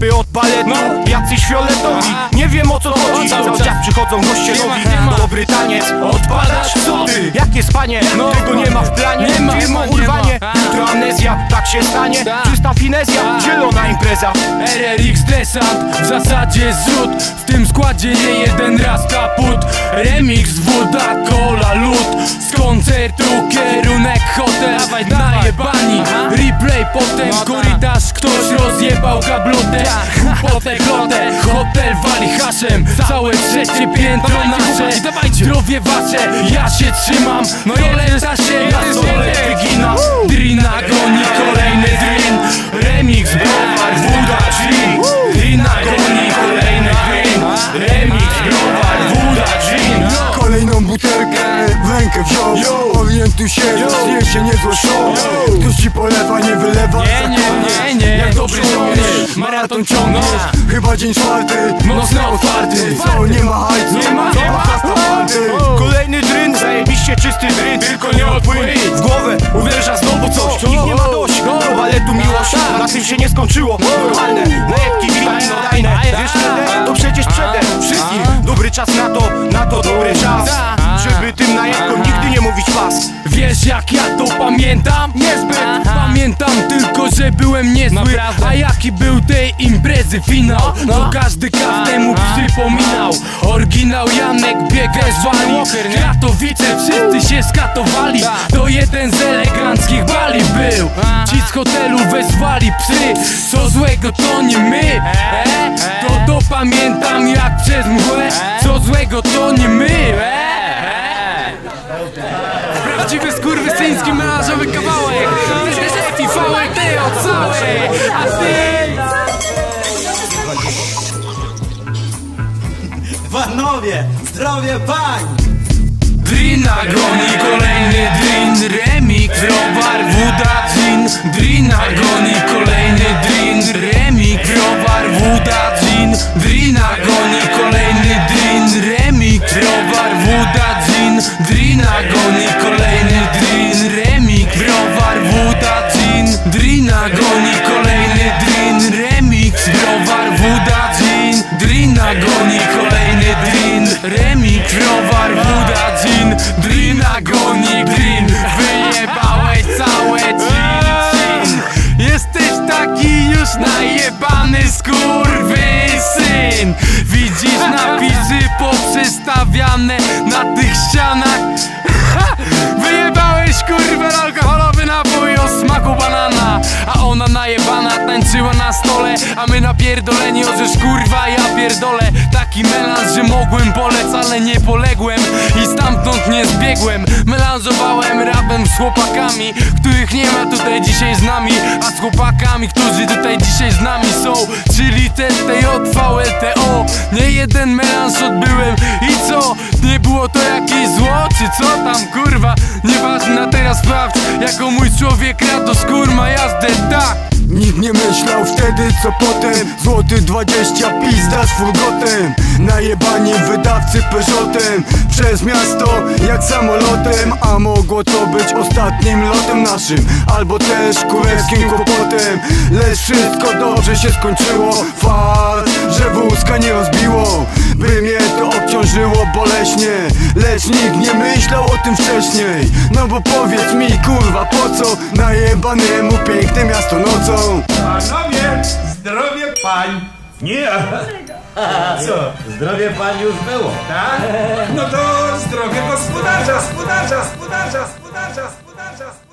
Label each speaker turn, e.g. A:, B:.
A: Typy od baletu, jacyś fioletowi Nie wiem o co chodzi,
B: cały czas.
A: przychodzą goście nowi. Dobry taniec, odpadasz Co ty? Jakie spanie? Tego nie ma w planie
B: Nie ma,
A: Firmo urwanie. Jutro amnezja Tak się stanie,
B: Tak.
A: czysta finezja Zielona impreza.
B: RRX desant, w zasadzie zrzut. W tym składzie nie jeden raz kaput. Remix, woda, cola, lód. Z koncertu kierunek hotel Najebani, replay potem korytarz Ktoś rozjebał gablotę Głupotę, glotę, hotel wali haszem. Całe trzecie piętro nasze. Zdrowie wasze, ja się trzymam. Roleta się na stole wygina Drina goni kolejny drin Remix, browar, woda, gin Drina goni kolejny drin Remix, browar, woda, gin
C: Kolejną butelkę w rękę wziął Orientuj się, zacznie się niezłe show Ktoś ci polewa, nie wylewa
B: Nie, nie, nie, nie
C: Jak dobry żołnierz, maraton ciągniesz Chyba dzień czwarty, mocno otwarty Co, nie ma hajcu,
B: Nie ma, nie ma.
A: Kolejny dryn, zajebiście czysty dryn Tylko nie odpłyń skończyło Normalne, najebki witaminodajne Wiesz kiedy? To przecież przede wszystkim Dobry czas na to, na to dobry czas. Żeby tym najebkom nigdy nie mówić pas.
B: Wiesz jak ja to pamiętam? Niezbyt. Pamiętam tylko, że byłem niezły. A jaki był tej imprezy finał? To każdy każdemu przypominał. Oryginał Janek biegę zwali. Kratowice wszyscy się skatowali. To jeden z eleganckich bali był Ci z hotelu wezwali psy Co złego to nie my e? To to pamiętam jak przez mgłę Co złego to nie my e? Prawdziwy skurwysyński melanżowy kawałek i VLT od całej A ty...
D: Panowie, zdrowie pań!
B: Drina goni kolejny drin Remix, browar, woda, gin Drina goni kolejny drin Remix, browar, woda, gin Drina goni kolejny drin Remix, browar, woda, gin Drina goni kolejny drin Remix, browar, woda, gin Drina goni kolejny drin Remix, browar, woda, gin Drina goni kolejny drin Remix, browar, woda, gin Drina goni na tych ścianach! Wyjebałeś kurwa alkoholowy napój o smaku banana. A ona najebana tańczyła na stole A my napierdoleni orzesz kurwa ja pierdolę. Taki melanż, że mogłem polec, ale nie poległem. I stamtąd nie zbiegłem. Melanżowałem rapem z chłopakami Których nie ma tutaj dzisiaj z nami. A z chłopakami, którzy tutaj dzisiaj z nami są. Czyli TTJ, VLTO Nie jeden melanż odbyłem I co? Nie było to jakieś zło? Czy co tam kurwa? Nieważne, teraz sprawdź Jako mój człowiek Rados kurma jazdę, tak.
C: Nikt nie myślał wtedy co potem? Złoty 20 pizda z furgotem. Najebani wydawcy Peugeotem. Przez miasto jak samolotem. A mogło to być ostatnim lotem naszym. Albo też kurewskim kłopotem. Lecz wszystko dobrze się skończyło. Fakt, że wózka nie rozbiło. By mnie obciążyło boleśnie Lecz nikt nie myślał o tym wcześniej No bo powiedz mi kurwa po co Najebanemu piękne miasto nocą
E: Panowie, zdrowie pań!
D: Nie! Co? Zdrowie pań już było.
E: Tak? No to zdrowie gospodarza, gospodarza, gospodarza, gospodarza, gospodarza, gospodarza.